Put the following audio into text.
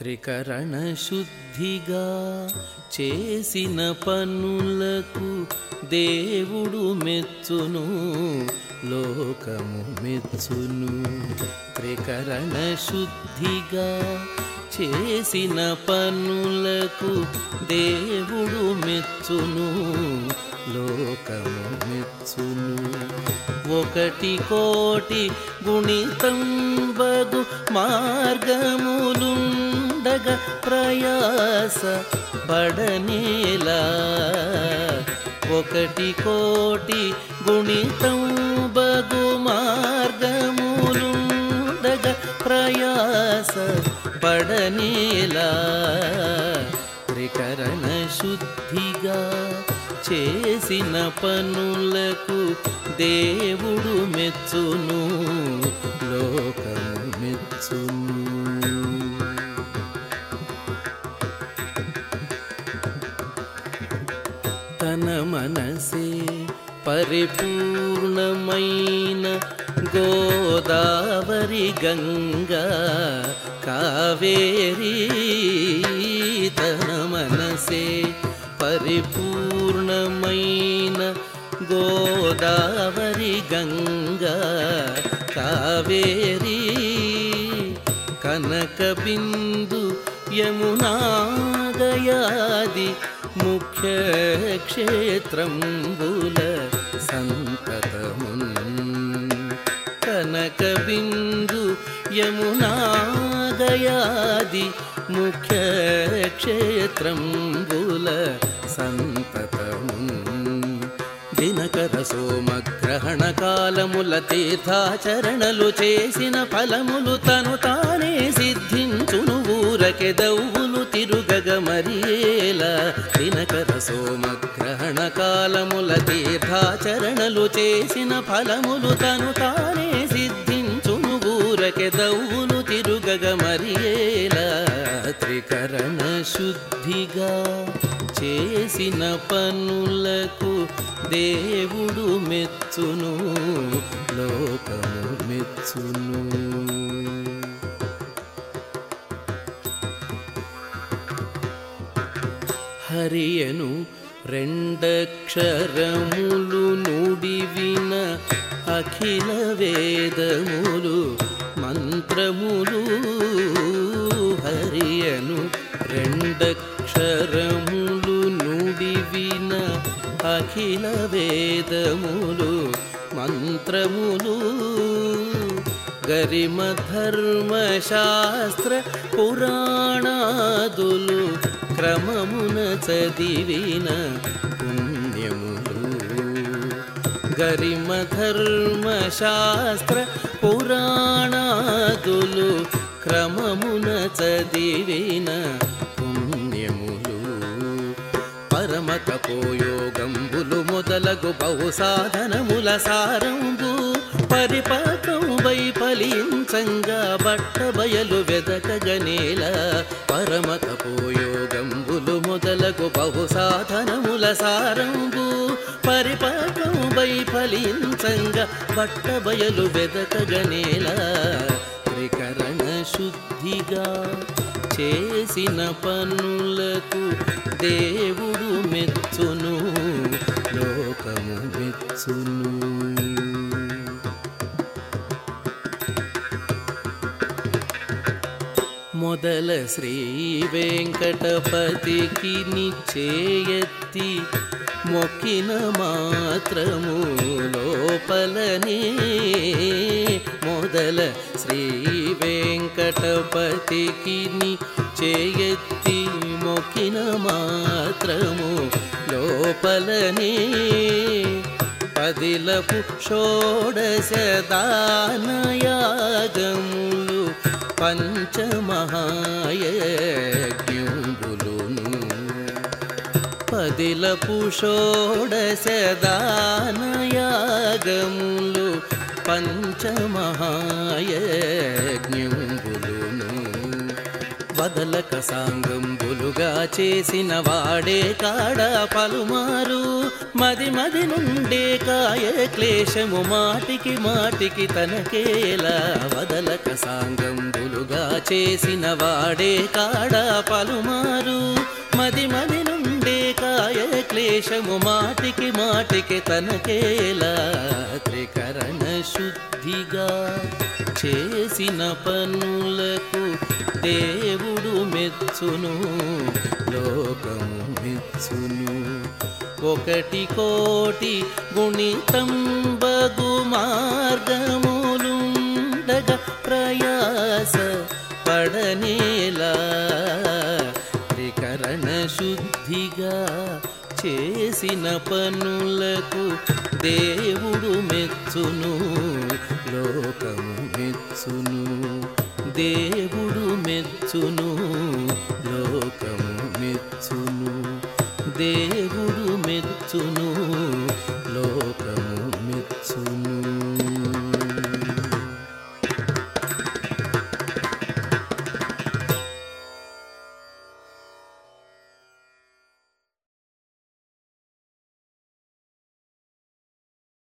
త్రికరణ శుద్ధిగా చేసిన పనులకు దేవుడు మెచ్చును లోకము మెచ్చును. త్రికరణ శుద్ధిగా చేసిన పనులకు దేవుడు మెచ్చును లోకము మెచ్చును. ఒకటి కోటి గుణితం బగు మార్గములుండగ ప్రయాస పడనేలా. ఒకటి కోటి గుణితం బగు మార్గములుండగ ప్రయాస పడనేలా. త్రికరణ శుద్ధిగా చేసిన పనులకు దేవుడు మెచ్చును లోకము మెచ్చును. మనసే పరిపూర్ణమైన గోదావరి గంగా కావేరీ తన మనసే పరిపూర్ణమైన గోదావరి గంగా కావేరీ కనకబిందు యమునాగయాది యమునా ముఖ్య క్షేత్రంబుల సంతతమున్ కనక బిందు యమునా ముఖ్య క్షేత్రంబుల సంతతమున్ దినకర సోమగ్రహణ కాలముల తీర్థాచరణలు చేసిన ఫలములు తను తానే సిద్ధించును ఊరకె దౌవులు తిరుగగ మరియే దినకర సోమగ్రహణ కాలముల తీర్థాచరణలు చేసిన ఫలములు తను తానే సిద్ధించును ఊరకె దౌవులు తిరుగగ మరియేలా త్రికరణ శుద్ధిగా చేసిన పనులకు దేవుడు మెచ్చును లోకము మెచ్చును. హరియను రెండక్షరములు నుడివిన అఖిల వేదములు మంత్రములు. హరియను రెండక్షరములు నుడివిన అఖిల వేదములు మంత్రములు. గరిమ ధర్మశాస్త్ర పురాణాదులు క్రమ చదివిన పుణ్యములు. గరిమ ధర్మశాస్త్ర పురాణాదులు క్రమమున చదివిన పుణ్యములు. పరమ తపోయోగంబులు మొదలగు బహు సాధనముల సారంబు పరిపాకం వై బట్ట బయలు వెదకగనేల పరమ తపోయోగంబులు మొదలగు బహు సాధనముల సారంబు పరిపాకం వై ఫలించంగా బట్ట బయలు వెదకగనేల త్రికరణ శుద్ధిగా చేసిన పనులకు దేవుడు మెచ్చును. మొదల శ్రీ వెంకటపతికి నిశ్చేయత్తి మొక్కిన మాత్రము లోపలనే. మొదల శ్రీ వెంకటపతికి నిశ్చేయత్తి మొక్కిన మాత్రము లోపలనే. పదిలపు షోడశ దానయాగములు పంచమహాయజ్ఞులును పదిల పుషోడశదానయాగములు పంచమహాయజ్ఞులును వదలక సాంగంబులుగా చేసిన వాడే కాడ పలుమారు. మది మది నుండే కాయ క్లేశము మాటికి మాటికి తనకేలా వదలక సాంగంబు చేసిన వాడే కాడా పలుమారు. మది మది నుండే కాయ క్లేశము మాటికి మాటికి తనకేలా త్రికరణ శుద్ధిగా చేసిన పనులకు దేవుడు మెచ్చును లోకము మెచ్చును. ఒకటి కోటి గుణితంబగు మార్గము నేలా త్రికరణ శుద్ధిగా చేసిన పనులకు దేవుడు మెచ్చును లోకము మెచ్చును దేవుడు మెచ్చును.